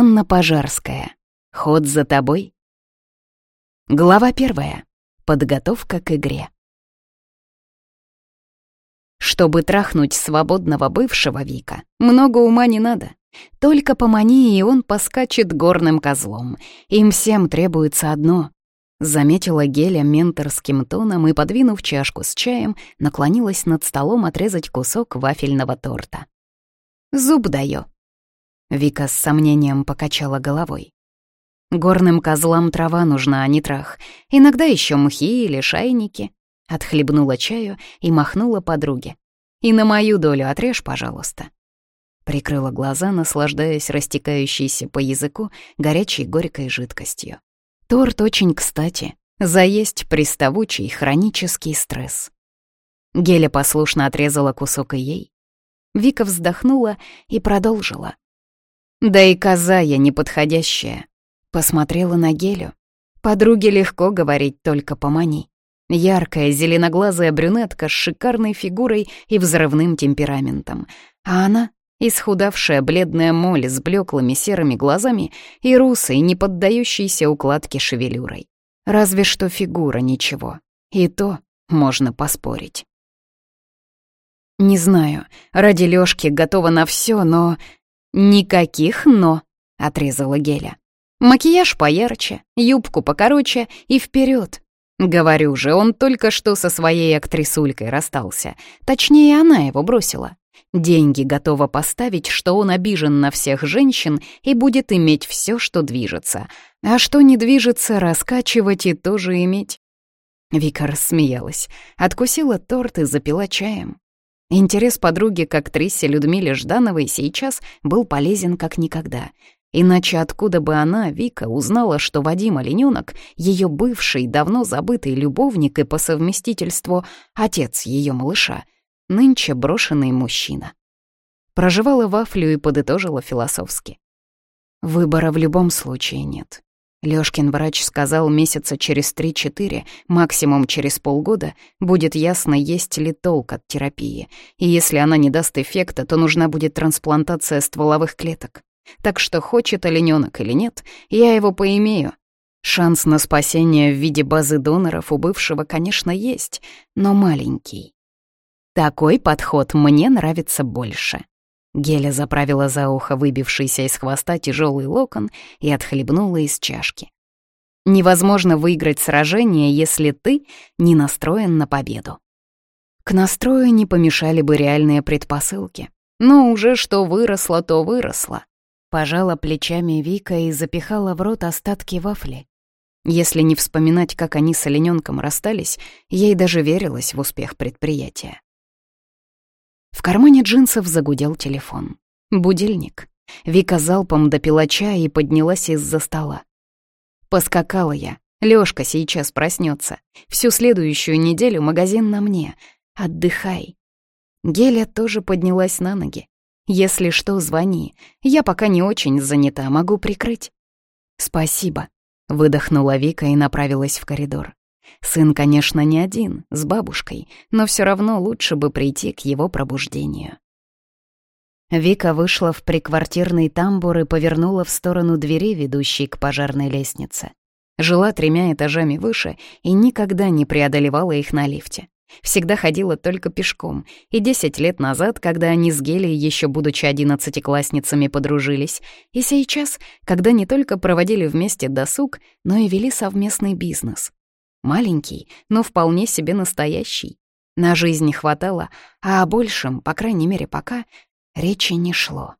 Анна Пожарская. Ход за тобой. Глава первая. Подготовка к игре. Чтобы трахнуть свободного бывшего Вика, много ума не надо. Только помани, и он поскачет горным козлом. Им всем требуется одно. Заметила Геля менторским тоном и, подвинув чашку с чаем, наклонилась над столом отрезать кусок вафельного торта. «Зуб даю». Вика с сомнением покачала головой. «Горным козлам трава нужна, а не трах. Иногда еще мхи или шайники». Отхлебнула чаю и махнула подруге. «И на мою долю отрежь, пожалуйста». Прикрыла глаза, наслаждаясь растекающейся по языку горячей горькой жидкостью. Торт очень кстати. Заесть приставучий хронический стресс. Геля послушно отрезала кусок и ей. Вика вздохнула и продолжила. «Да и коза я неподходящая». Посмотрела на Гелю. Подруге легко говорить только помани. Яркая зеленоглазая брюнетка с шикарной фигурой и взрывным темпераментом. А она исхудавшая бледная моль с блеклыми серыми глазами и русой, не поддающейся укладке шевелюрой. Разве что фигура ничего. И то можно поспорить. Не знаю, ради Лёшки готова на все, но... Никаких «но», — отрезала Геля. Макияж поярче, юбку покороче и вперед. Говорю же, он только что со своей актрисулькой расстался. Точнее, она его бросила. Деньги готова поставить, что он обижен на всех женщин и будет иметь все, что движется. А что не движется, раскачивать и тоже иметь. Вика рассмеялась, откусила торт и запила чаем. Интерес подруги к актрисе Людмиле Ждановой сейчас был полезен как никогда. Иначе откуда бы она, Вика, узнала, что Вадим Оленёнок, ее бывший, давно забытый любовник и по совместительству отец ее малыша — нынче брошенный мужчина. Проживала вафлю и подытожила философски. Выбора в любом случае нет. Лёшкин врач сказал, месяца через 3-4, максимум через полгода, будет ясно, есть ли толк от терапии. И если она не даст эффекта, то нужна будет трансплантация стволовых клеток. Так что хочет оленёнок или нет, я его поимею. Шанс на спасение в виде базы доноров у бывшего, конечно, есть, но маленький. Такой подход мне нравится больше. Геля заправила за ухо выбившийся из хвоста тяжелый локон и отхлебнула из чашки. Невозможно выиграть сражение, если ты не настроен на победу. К настрою не помешали бы реальные предпосылки. Но уже что выросло, то выросло. Пожала плечами Вика и запихала в рот остатки вафли. Если не вспоминать, как они с олененком расстались, ей даже верилось в успех предприятия. В кармане джинсов загудел телефон. Будильник. Вика залпом допила чая и поднялась из-за стола. Поскакала я. Лёшка сейчас проснется. Всю следующую неделю магазин на мне. Отдыхай. Геля тоже поднялась на ноги. Если что, звони. Я пока не очень занята, могу прикрыть. Спасибо. Выдохнула Вика и направилась в коридор. Сын, конечно, не один, с бабушкой, но все равно лучше бы прийти к его пробуждению. Вика вышла в приквартирный тамбур и повернула в сторону двери, ведущей к пожарной лестнице. Жила тремя этажами выше и никогда не преодолевала их на лифте. Всегда ходила только пешком, и десять лет назад, когда они с Гелией, еще будучи одиннадцатиклассницами, подружились, и сейчас, когда не только проводили вместе досуг, но и вели совместный бизнес. Маленький, но вполне себе настоящий. На жизнь хватало, а о большем, по крайней мере пока, речи не шло.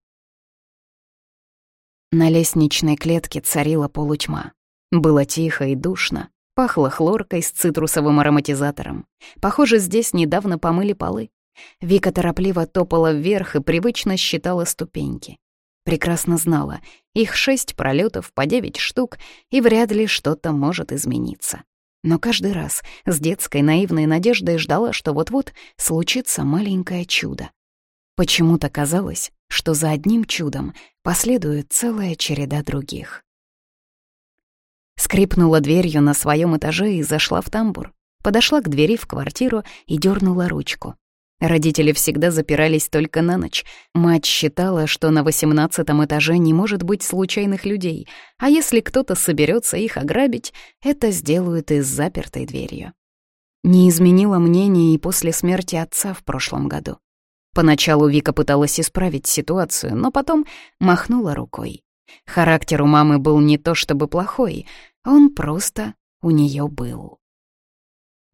На лестничной клетке царила полутьма. Было тихо и душно, пахло хлоркой с цитрусовым ароматизатором. Похоже, здесь недавно помыли полы. Вика торопливо топала вверх и привычно считала ступеньки. Прекрасно знала, их шесть пролетов по девять штук, и вряд ли что-то может измениться. Но каждый раз с детской наивной надеждой ждала, что вот-вот случится маленькое чудо. Почему-то казалось, что за одним чудом последует целая череда других. Скрипнула дверью на своем этаже и зашла в тамбур. Подошла к двери в квартиру и дернула ручку. Родители всегда запирались только на ночь. Мать считала, что на восемнадцатом этаже не может быть случайных людей, а если кто-то соберется их ограбить, это сделают и с запертой дверью. Не изменило мнение и после смерти отца в прошлом году. Поначалу Вика пыталась исправить ситуацию, но потом махнула рукой. Характер у мамы был не то чтобы плохой, он просто у нее был.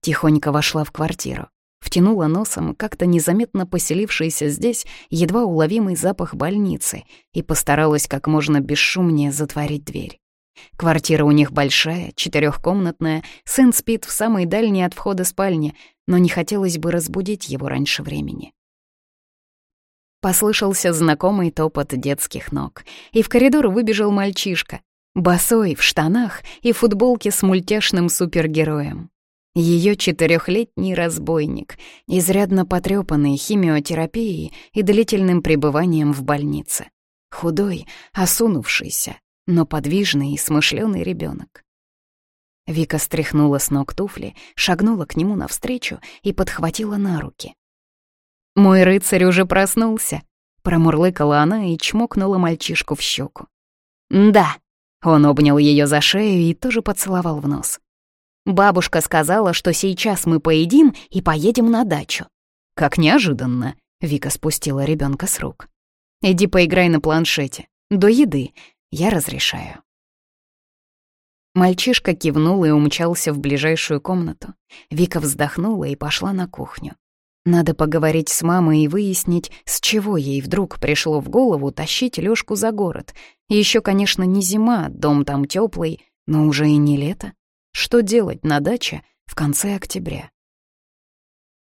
Тихонько вошла в квартиру, втянула носом как-то незаметно поселившийся здесь едва уловимый запах больницы и постаралась как можно бесшумнее затворить дверь. Квартира у них большая, четырехкомнатная, сын спит в самой дальней от входа спальне, но не хотелось бы разбудить его раньше времени. Послышался знакомый топот детских ног, и в коридор выбежал мальчишка, босой, в штанах и футболке с мультяшным супергероем. Ее четырехлетний разбойник, изрядно потрепанный химиотерапией и длительным пребыванием в больнице. Худой, осунувшийся, но подвижный и смышленый ребенок. Вика стряхнула с ног туфли, шагнула к нему навстречу и подхватила на руки. «Мой рыцарь уже проснулся», — промурлыкала она и чмокнула мальчишку в щеку. «Да», — он обнял ее за шею и тоже поцеловал в нос. Бабушка сказала, что сейчас мы поедим и поедем на дачу. Как неожиданно. Вика спустила ребенка с рук. Иди поиграй на планшете. До еды. Я разрешаю. Мальчишка кивнул и умчался в ближайшую комнату. Вика вздохнула и пошла на кухню. Надо поговорить с мамой и выяснить, с чего ей вдруг пришло в голову тащить Лёшку за город. Еще, конечно, не зима, дом там теплый, но уже и не лето. Что делать на даче в конце октября?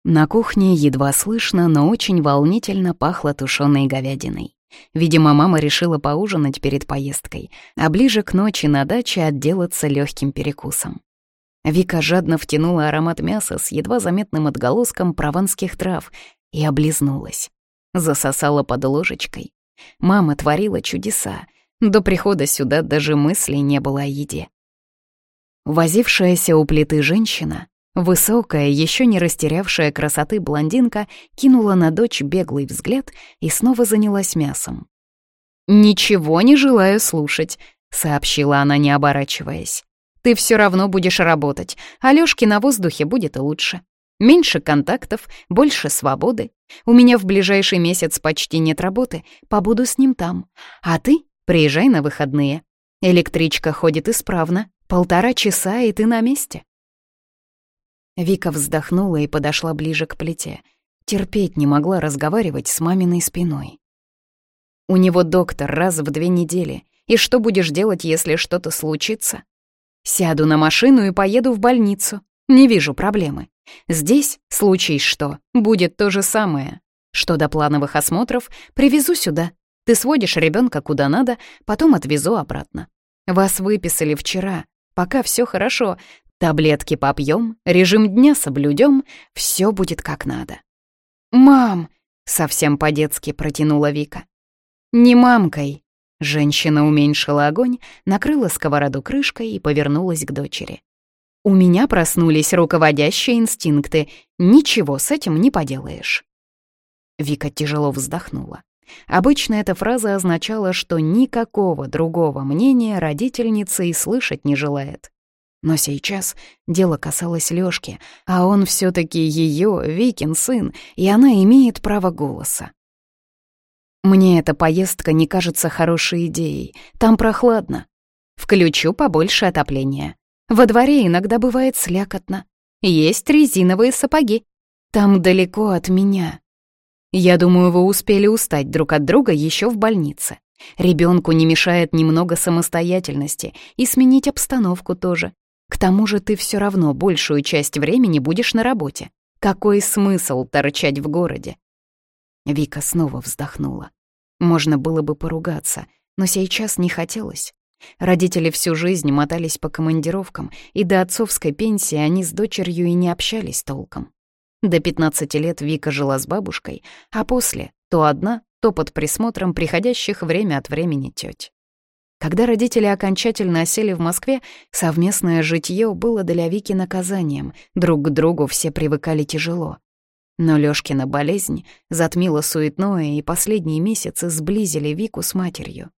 На кухне едва слышно, но очень волнительно пахло тушеной говядиной. Видимо, мама решила поужинать перед поездкой, а ближе к ночи на даче отделаться легким перекусом. Вика жадно втянула аромат мяса с едва заметным отголоском прованских трав и облизнулась. Засосала под ложечкой. Мама творила чудеса. До прихода сюда даже мыслей не было о еде. Возившаяся у плиты женщина, высокая, еще не растерявшая красоты блондинка, кинула на дочь беглый взгляд и снова занялась мясом. «Ничего не желаю слушать», — сообщила она, не оборачиваясь. «Ты все равно будешь работать, а на воздухе будет лучше. Меньше контактов, больше свободы. У меня в ближайший месяц почти нет работы, побуду с ним там. А ты приезжай на выходные. Электричка ходит исправно, Полтора часа, и ты на месте. Вика вздохнула и подошла ближе к плите. Терпеть не могла разговаривать с маминой спиной. У него доктор раз в две недели. И что будешь делать, если что-то случится? Сяду на машину и поеду в больницу. Не вижу проблемы. Здесь, случай что, будет то же самое. Что до плановых осмотров, привезу сюда. Ты сводишь ребенка куда надо, потом отвезу обратно. Вас выписали вчера, Пока все хорошо. Таблетки попьем, режим дня соблюдем, все будет как надо. «Мам!» — совсем по-детски протянула Вика. «Не мамкой!» Женщина уменьшила огонь, накрыла сковороду крышкой и повернулась к дочери. «У меня проснулись руководящие инстинкты. Ничего с этим не поделаешь». Вика тяжело вздохнула. Обычно эта фраза означала, что никакого другого мнения родительница и слышать не желает. Но сейчас дело касалось Лёшки, а он все таки ее, Викин сын, и она имеет право голоса. Мне эта поездка не кажется хорошей идеей. Там прохладно. Включу побольше отопления. Во дворе иногда бывает слякотно. Есть резиновые сапоги. Там далеко от меня. Я думаю, вы успели устать друг от друга еще в больнице. Ребенку не мешает немного самостоятельности и сменить обстановку тоже. К тому же ты все равно большую часть времени будешь на работе. Какой смысл торчать в городе? Вика снова вздохнула. Можно было бы поругаться, но сейчас не хотелось. Родители всю жизнь мотались по командировкам, и до отцовской пенсии они с дочерью и не общались толком. До 15 лет Вика жила с бабушкой, а после — то одна, то под присмотром приходящих время от времени тёть. Когда родители окончательно осели в Москве, совместное житье было для Вики наказанием, друг к другу все привыкали тяжело. Но Лёшкина болезнь затмила суетное, и последние месяцы сблизили Вику с матерью.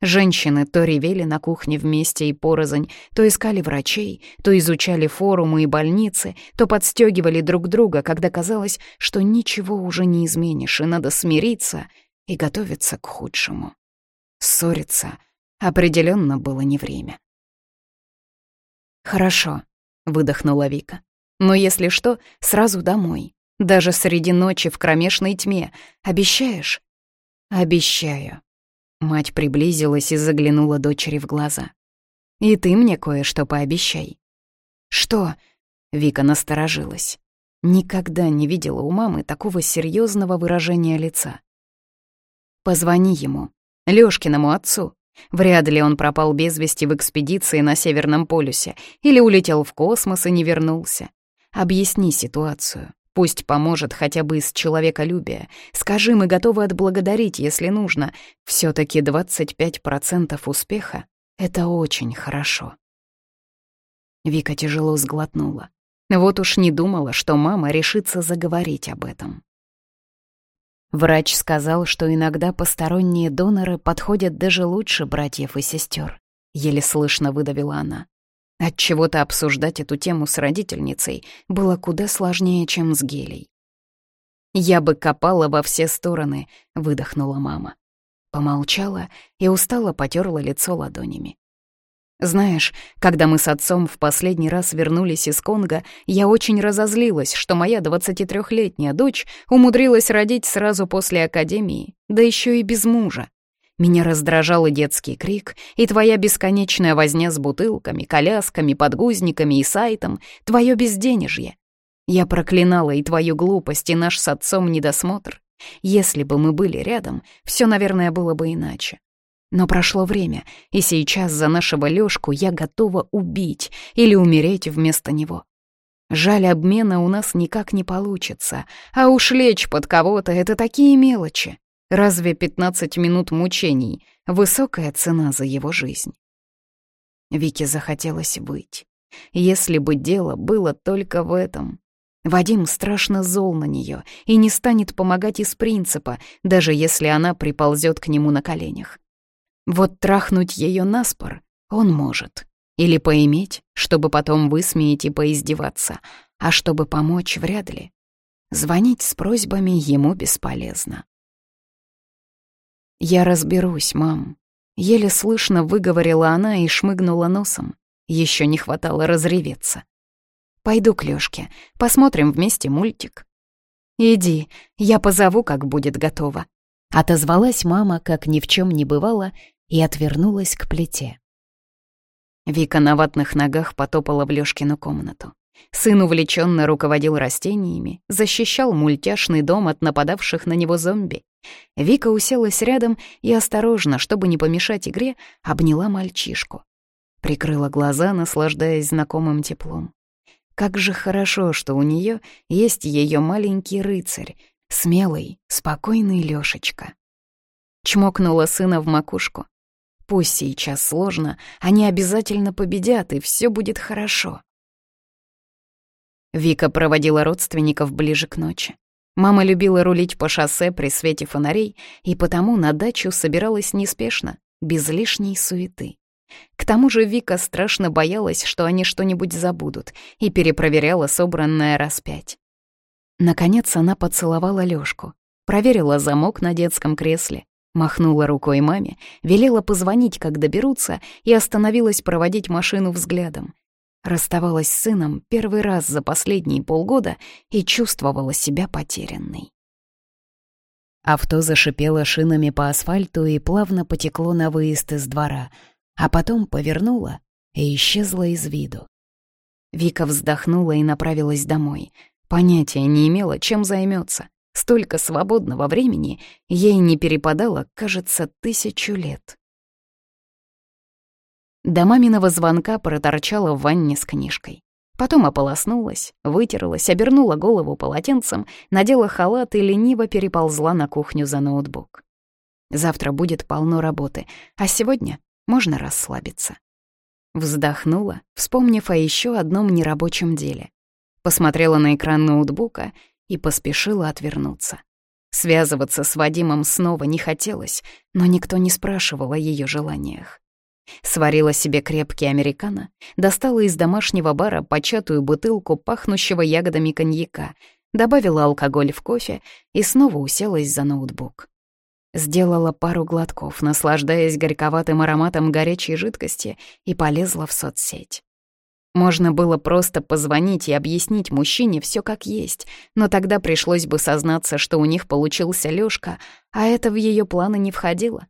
Женщины то ревели на кухне вместе и порознь, то искали врачей, то изучали форумы и больницы, то подстегивали друг друга, когда казалось, что ничего уже не изменишь, и надо смириться и готовиться к худшему. Ссориться определенно было не время. «Хорошо», — выдохнула Вика. «Но если что, сразу домой. Даже среди ночи в кромешной тьме. Обещаешь?» «Обещаю», Мать приблизилась и заглянула дочери в глаза. «И ты мне кое-что пообещай». «Что?» — Вика насторожилась. Никогда не видела у мамы такого серьезного выражения лица. «Позвони ему, Лёшкиному отцу. Вряд ли он пропал без вести в экспедиции на Северном полюсе или улетел в космос и не вернулся. Объясни ситуацию. Пусть поможет хотя бы из человеколюбия. Скажи, мы готовы отблагодарить, если нужно. все таки 25% успеха — это очень хорошо. Вика тяжело сглотнула. Вот уж не думала, что мама решится заговорить об этом. Врач сказал, что иногда посторонние доноры подходят даже лучше братьев и сестер. Еле слышно выдавила она. От чего то обсуждать эту тему с родительницей было куда сложнее, чем с Гелей. «Я бы копала во все стороны», — выдохнула мама. Помолчала и устало потерла лицо ладонями. Знаешь, когда мы с отцом в последний раз вернулись из Конго, я очень разозлилась, что моя 23-летняя дочь умудрилась родить сразу после академии, да еще и без мужа. Меня раздражал и детский крик, и твоя бесконечная возня с бутылками, колясками, подгузниками и сайтом, твое безденежье. Я проклинала и твою глупость, и наш с отцом недосмотр. Если бы мы были рядом, все, наверное, было бы иначе. Но прошло время, и сейчас за нашего Лёшку я готова убить или умереть вместо него. Жаль, обмена у нас никак не получится, а уж лечь под кого-то — это такие мелочи. Разве 15 минут мучений — высокая цена за его жизнь? Вике захотелось быть. Если бы дело было только в этом. Вадим страшно зол на нее и не станет помогать из принципа, даже если она приползет к нему на коленях. Вот трахнуть ее наспор он может. Или поиметь, чтобы потом высмеять и поиздеваться, а чтобы помочь вряд ли. Звонить с просьбами ему бесполезно. «Я разберусь, мам», — еле слышно выговорила она и шмыгнула носом. Еще не хватало разреветься. «Пойду к Лёшке, посмотрим вместе мультик». «Иди, я позову, как будет готово», — отозвалась мама, как ни в чем не бывало, и отвернулась к плите. Вика на ватных ногах потопала в Лёшкину комнату. Сын увлеченно руководил растениями, защищал мультяшный дом от нападавших на него зомби. Вика уселась рядом и осторожно, чтобы не помешать игре, обняла мальчишку. Прикрыла глаза, наслаждаясь знакомым теплом. Как же хорошо, что у нее есть ее маленький рыцарь, смелый, спокойный Лешечка. Чмокнула сына в макушку. Пусть сейчас сложно, они обязательно победят, и все будет хорошо. Вика проводила родственников ближе к ночи. Мама любила рулить по шоссе при свете фонарей, и потому на дачу собиралась неспешно, без лишней суеты. К тому же Вика страшно боялась, что они что-нибудь забудут, и перепроверяла собранное раз пять. Наконец она поцеловала Лёшку, проверила замок на детском кресле, махнула рукой маме, велела позвонить, как доберутся, и остановилась проводить машину взглядом. Расставалась с сыном первый раз за последние полгода и чувствовала себя потерянной. Авто зашипело шинами по асфальту и плавно потекло на выезд из двора, а потом повернуло и исчезло из виду. Вика вздохнула и направилась домой. Понятия не имела, чем займется. Столько свободного времени ей не перепадало, кажется, тысячу лет. До маминого звонка проторчала в ванне с книжкой. Потом ополоснулась, вытерлась, обернула голову полотенцем, надела халат и лениво переползла на кухню за ноутбук. Завтра будет полно работы, а сегодня можно расслабиться. Вздохнула, вспомнив о еще одном нерабочем деле. Посмотрела на экран ноутбука и поспешила отвернуться. Связываться с Вадимом снова не хотелось, но никто не спрашивал о ее желаниях. Сварила себе крепкий американо, достала из домашнего бара початую бутылку пахнущего ягодами коньяка, добавила алкоголь в кофе и снова уселась за ноутбук. Сделала пару глотков, наслаждаясь горьковатым ароматом горячей жидкости, и полезла в соцсеть. Можно было просто позвонить и объяснить мужчине все как есть, но тогда пришлось бы сознаться, что у них получился Лёшка, а это в ее планы не входило.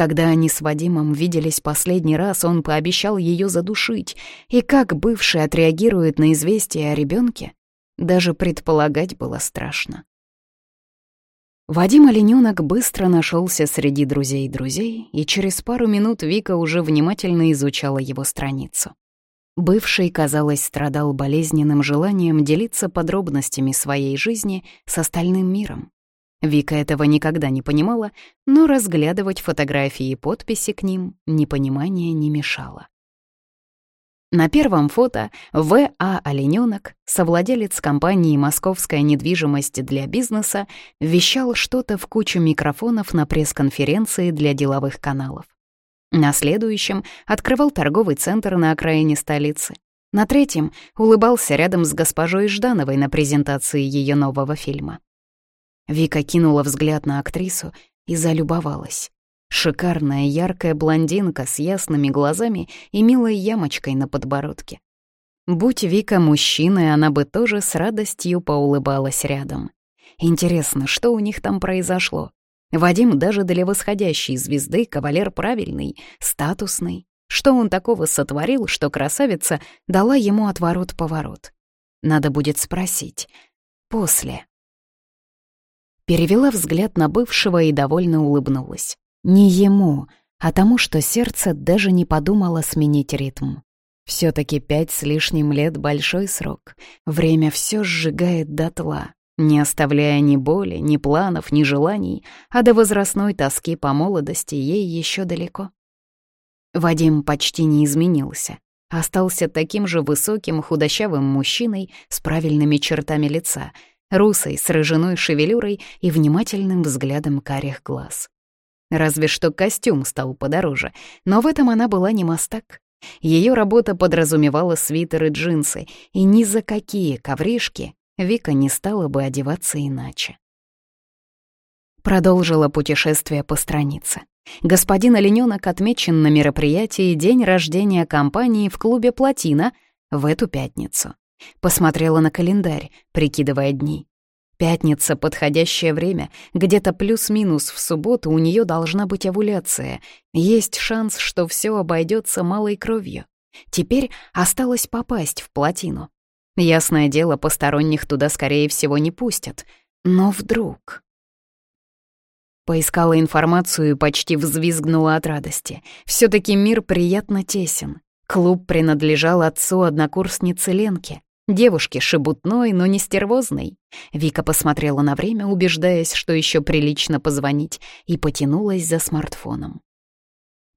Когда они с Вадимом виделись последний раз, он пообещал ее задушить, и как бывший отреагирует на известие о ребенке, даже предполагать было страшно. Вадим Оленёнок быстро нашелся среди друзей друзей, и через пару минут Вика уже внимательно изучала его страницу. Бывший, казалось, страдал болезненным желанием делиться подробностями своей жизни с остальным миром. Вика этого никогда не понимала, но разглядывать фотографии и подписи к ним непонимание не мешало. На первом фото В.А. Оленёнок, совладелец компании «Московская недвижимость для бизнеса», вещал что-то в кучу микрофонов на пресс-конференции для деловых каналов. На следующем открывал торговый центр на окраине столицы. На третьем улыбался рядом с госпожой Ждановой на презентации ее нового фильма. Вика кинула взгляд на актрису и залюбовалась. Шикарная яркая блондинка с ясными глазами и милой ямочкой на подбородке. Будь Вика мужчиной, она бы тоже с радостью поулыбалась рядом. Интересно, что у них там произошло? Вадим даже для восходящей звезды кавалер правильный, статусный. Что он такого сотворил, что красавица дала ему отворот-поворот? Надо будет спросить. После. Перевела взгляд на бывшего и довольно улыбнулась. Не ему, а тому, что сердце даже не подумало сменить ритм. все таки пять с лишним лет — большой срок. Время все сжигает дотла не оставляя ни боли, ни планов, ни желаний, а до возрастной тоски по молодости ей еще далеко. Вадим почти не изменился, остался таким же высоким худощавым мужчиной с правильными чертами лица, русой, с рыжиной шевелюрой и внимательным взглядом карих глаз. Разве что костюм стал подороже, но в этом она была не мастак. Ее работа подразумевала свитеры джинсы, и ни за какие ковришки Вика не стала бы одеваться иначе. Продолжила путешествие по странице. Господин Оленёнок отмечен на мероприятии день рождения компании в клубе «Плотина» в эту пятницу. Посмотрела на календарь, прикидывая дни. Пятница — подходящее время, где-то плюс-минус в субботу у нее должна быть овуляция. Есть шанс, что все обойдется малой кровью. Теперь осталось попасть в плотину. Ясное дело, посторонних туда, скорее всего, не пустят. Но вдруг... Поискала информацию и почти взвизгнула от радости. все таки мир приятно тесен. Клуб принадлежал отцу однокурсницы Ленки. Девушке шебутной, но не стервозной. Вика посмотрела на время, убеждаясь, что еще прилично позвонить, и потянулась за смартфоном.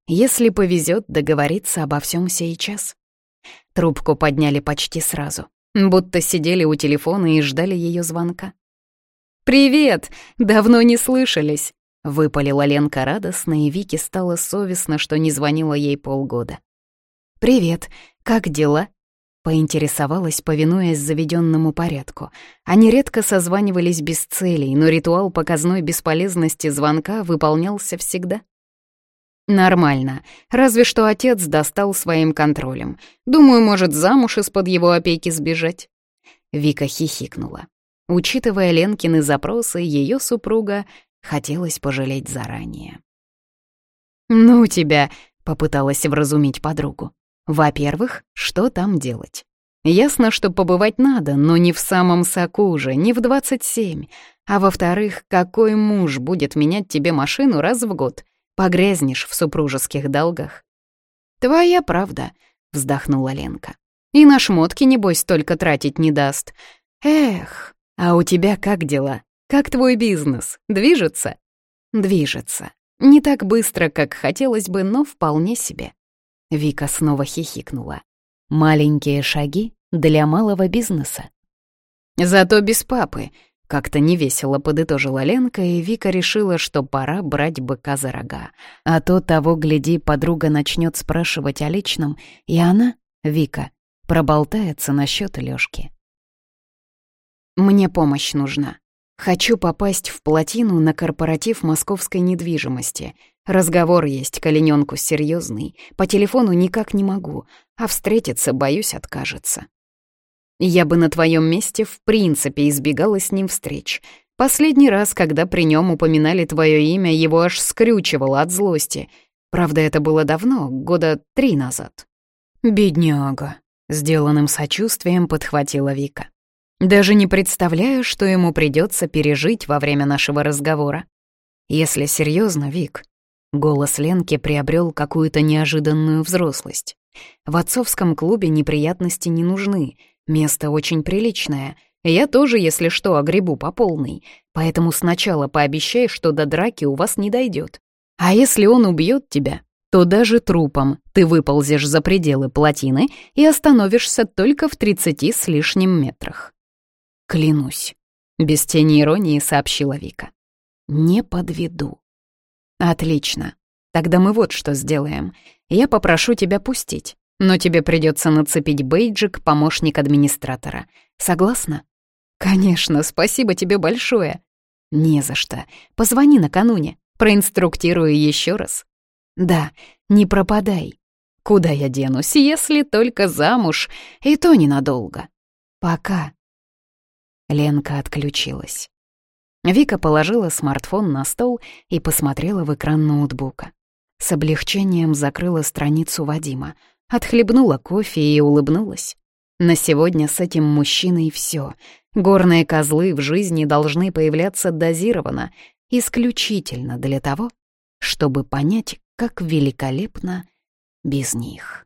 Если повезет, договориться обо всем сейчас. Трубку подняли почти сразу будто сидели у телефона и ждали ее звонка. «Привет! Давно не слышались!» — выпалила Ленка радостно, и Вике стало совестно, что не звонила ей полгода. «Привет! Как дела?» — поинтересовалась, повинуясь заведенному порядку. Они редко созванивались без целей, но ритуал показной бесполезности звонка выполнялся всегда. Нормально. Разве что отец достал своим контролем. Думаю, может замуж из-под его опеки сбежать. Вика хихикнула. Учитывая Ленкины запросы, ее супруга хотелось пожалеть заранее. «Ну тебя», — попыталась вразумить подругу. «Во-первых, что там делать? Ясно, что побывать надо, но не в самом соку же, не в 27. А во-вторых, какой муж будет менять тебе машину раз в год? погрязнешь в супружеских долгах. «Твоя правда», — вздохнула Ленка. «И на шмотки, небось, только тратить не даст. Эх, а у тебя как дела? Как твой бизнес? Движется?» «Движется. Не так быстро, как хотелось бы, но вполне себе». Вика снова хихикнула. «Маленькие шаги для малого бизнеса». Зато без папы. Как-то невесело подытожила Ленка, и Вика решила, что пора брать быка за рога. А то того, гляди, подруга начнет спрашивать о личном, и она, Вика, проболтается насчет Лёшки. «Мне помощь нужна. Хочу попасть в плотину на корпоратив московской недвижимости. Разговор есть, коленёнку серьезный. По телефону никак не могу, а встретиться, боюсь, откажется. Я бы на твоем месте в принципе избегала с ним встреч. Последний раз, когда при нем упоминали твое имя, его аж скрючивало от злости. Правда, это было давно, года три назад. «Бедняга», — сделанным сочувствием подхватила Вика. «Даже не представляю, что ему придется пережить во время нашего разговора. Если серьезно, Вик...» Голос Ленки приобрел какую-то неожиданную взрослость. «В отцовском клубе неприятности не нужны, Место очень приличное. Я тоже, если что, огребу по полной. Поэтому сначала пообещай, что до драки у вас не дойдет. А если он убьет тебя, то даже трупом ты выползешь за пределы плотины и остановишься только в тридцати с лишним метрах. Клянусь, без тени иронии сообщила Вика. Не подведу. Отлично. Тогда мы вот что сделаем. Я попрошу тебя пустить. Но тебе придется нацепить бейджик «Помощник администратора». Согласна? Конечно, спасибо тебе большое. Не за что. Позвони накануне. Проинструктирую еще раз. Да, не пропадай. Куда я денусь, если только замуж, и то ненадолго. Пока. Ленка отключилась. Вика положила смартфон на стол и посмотрела в экран ноутбука. С облегчением закрыла страницу Вадима — Отхлебнула кофе и улыбнулась. На сегодня с этим мужчиной все. Горные козлы в жизни должны появляться дозированно, исключительно для того, чтобы понять, как великолепно без них.